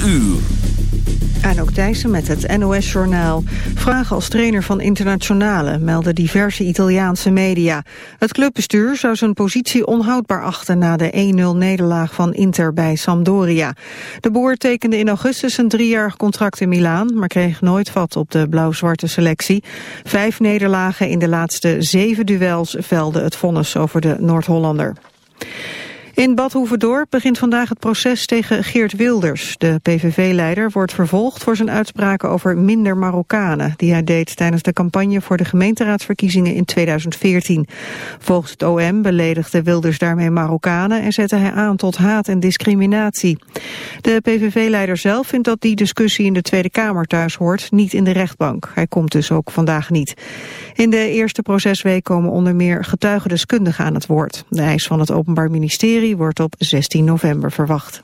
4 uur. ook Thijssen met het NOS-journaal. Vragen als trainer van Internationale melden diverse Italiaanse media. Het clubbestuur zou zijn positie onhoudbaar achten... na de 1-0-nederlaag van Inter bij Sampdoria. De boer tekende in augustus een driejarig contract in Milaan... maar kreeg nooit vat op de blauw-zwarte selectie. Vijf nederlagen in de laatste zeven duels velden het vonnis over de Noord-Hollander. In Bad Hoeverdorp begint vandaag het proces tegen Geert Wilders. De PVV-leider wordt vervolgd voor zijn uitspraken over minder Marokkanen... die hij deed tijdens de campagne voor de gemeenteraadsverkiezingen in 2014. Volgens het OM beledigde Wilders daarmee Marokkanen... en zette hij aan tot haat en discriminatie. De PVV-leider zelf vindt dat die discussie in de Tweede Kamer thuis hoort... niet in de rechtbank. Hij komt dus ook vandaag niet. In de eerste procesweek komen onder meer getuigendeskundigen aan het woord. De eis van het Openbaar Ministerie wordt op 16 november verwacht.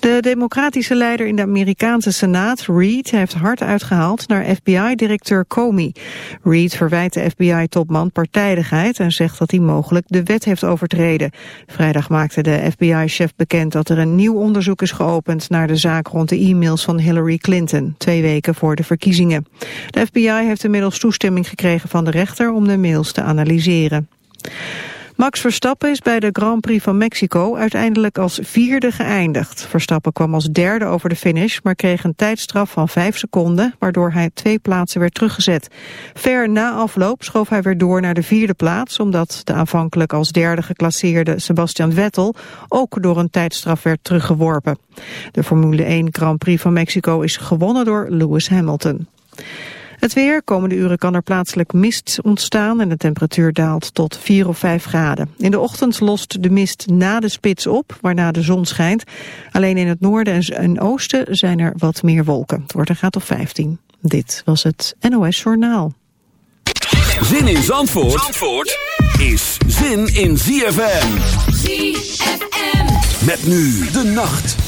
De democratische leider in de Amerikaanse Senaat, Reid, heeft hard uitgehaald naar FBI-directeur Comey. Reid verwijt de FBI-topman partijdigheid en zegt dat hij mogelijk de wet heeft overtreden. Vrijdag maakte de FBI-chef bekend dat er een nieuw onderzoek is geopend naar de zaak rond de e-mails van Hillary Clinton, twee weken voor de verkiezingen. De FBI heeft inmiddels toestemming gekregen van de rechter om de mails te analyseren. Max Verstappen is bij de Grand Prix van Mexico uiteindelijk als vierde geëindigd. Verstappen kwam als derde over de finish, maar kreeg een tijdstraf van vijf seconden, waardoor hij twee plaatsen werd teruggezet. Ver na afloop schoof hij weer door naar de vierde plaats, omdat de aanvankelijk als derde geclasseerde Sebastian Vettel ook door een tijdstraf werd teruggeworpen. De Formule 1 Grand Prix van Mexico is gewonnen door Lewis Hamilton. Het weer, komende uren kan er plaatselijk mist ontstaan en de temperatuur daalt tot 4 of 5 graden. In de ochtend lost de mist na de spits op, waarna de zon schijnt. Alleen in het noorden en oosten zijn er wat meer wolken. Het wordt een graad of 15. Dit was het NOS Journaal. Zin in Zandvoort, Zandvoort is zin in ZFM. ZFM. Met nu de nacht.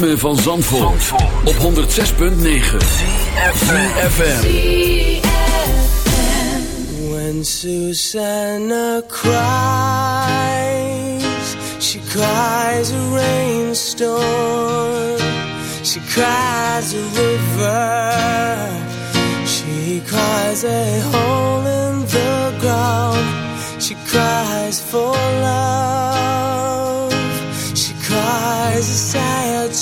Ritme van Zandvoort, op 106.9 CFFM When Susanna cries She cries a rainstorm. She cries a river. She cries a hole in the ground. She cries for love. Cries a sad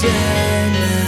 pretend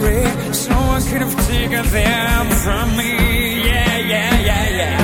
misery. Someone could have taken them from me. Yeah, yeah, yeah, yeah.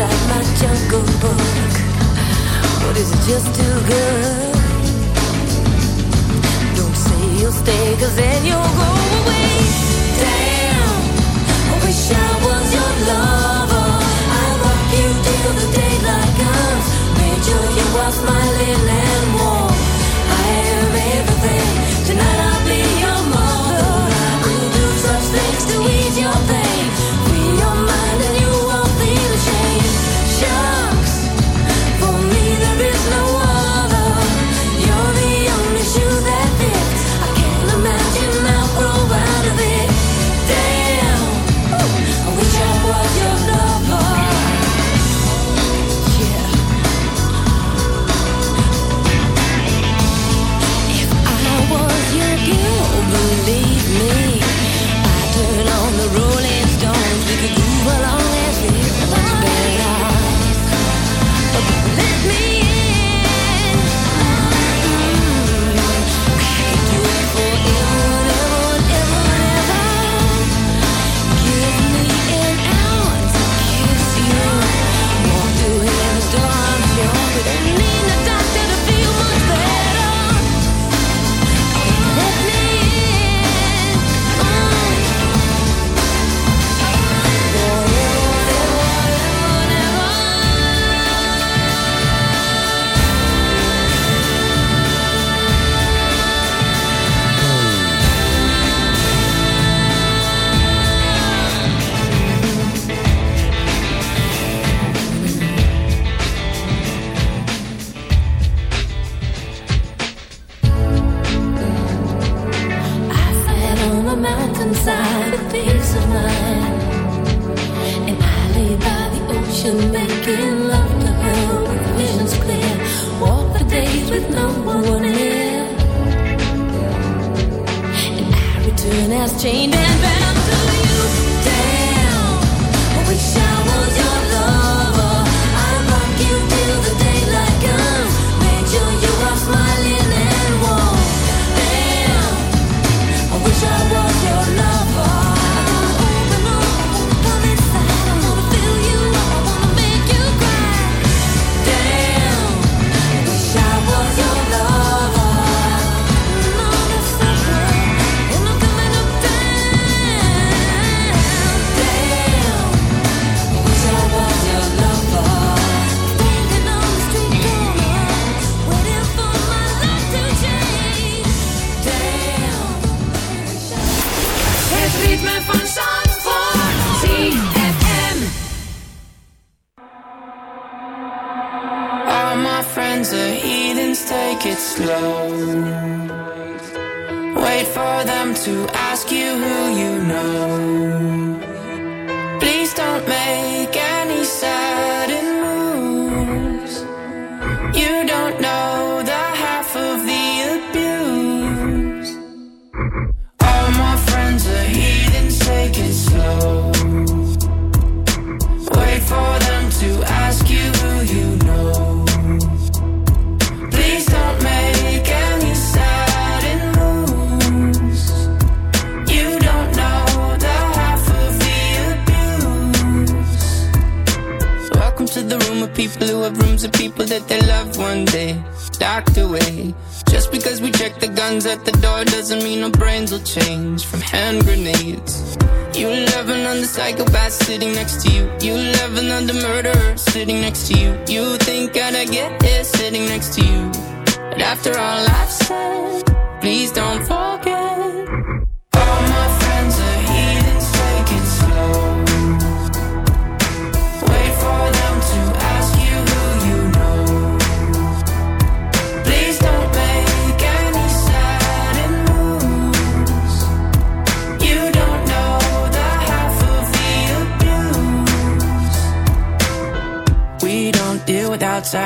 inside my jungle book. But is it just too good? Don't say you'll stay, cause then you'll go away. Damn, I wish I was your lover. I love you till the daylight comes. Made sure you are smiling and warm. I am everything. Tonight I'll be your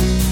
reason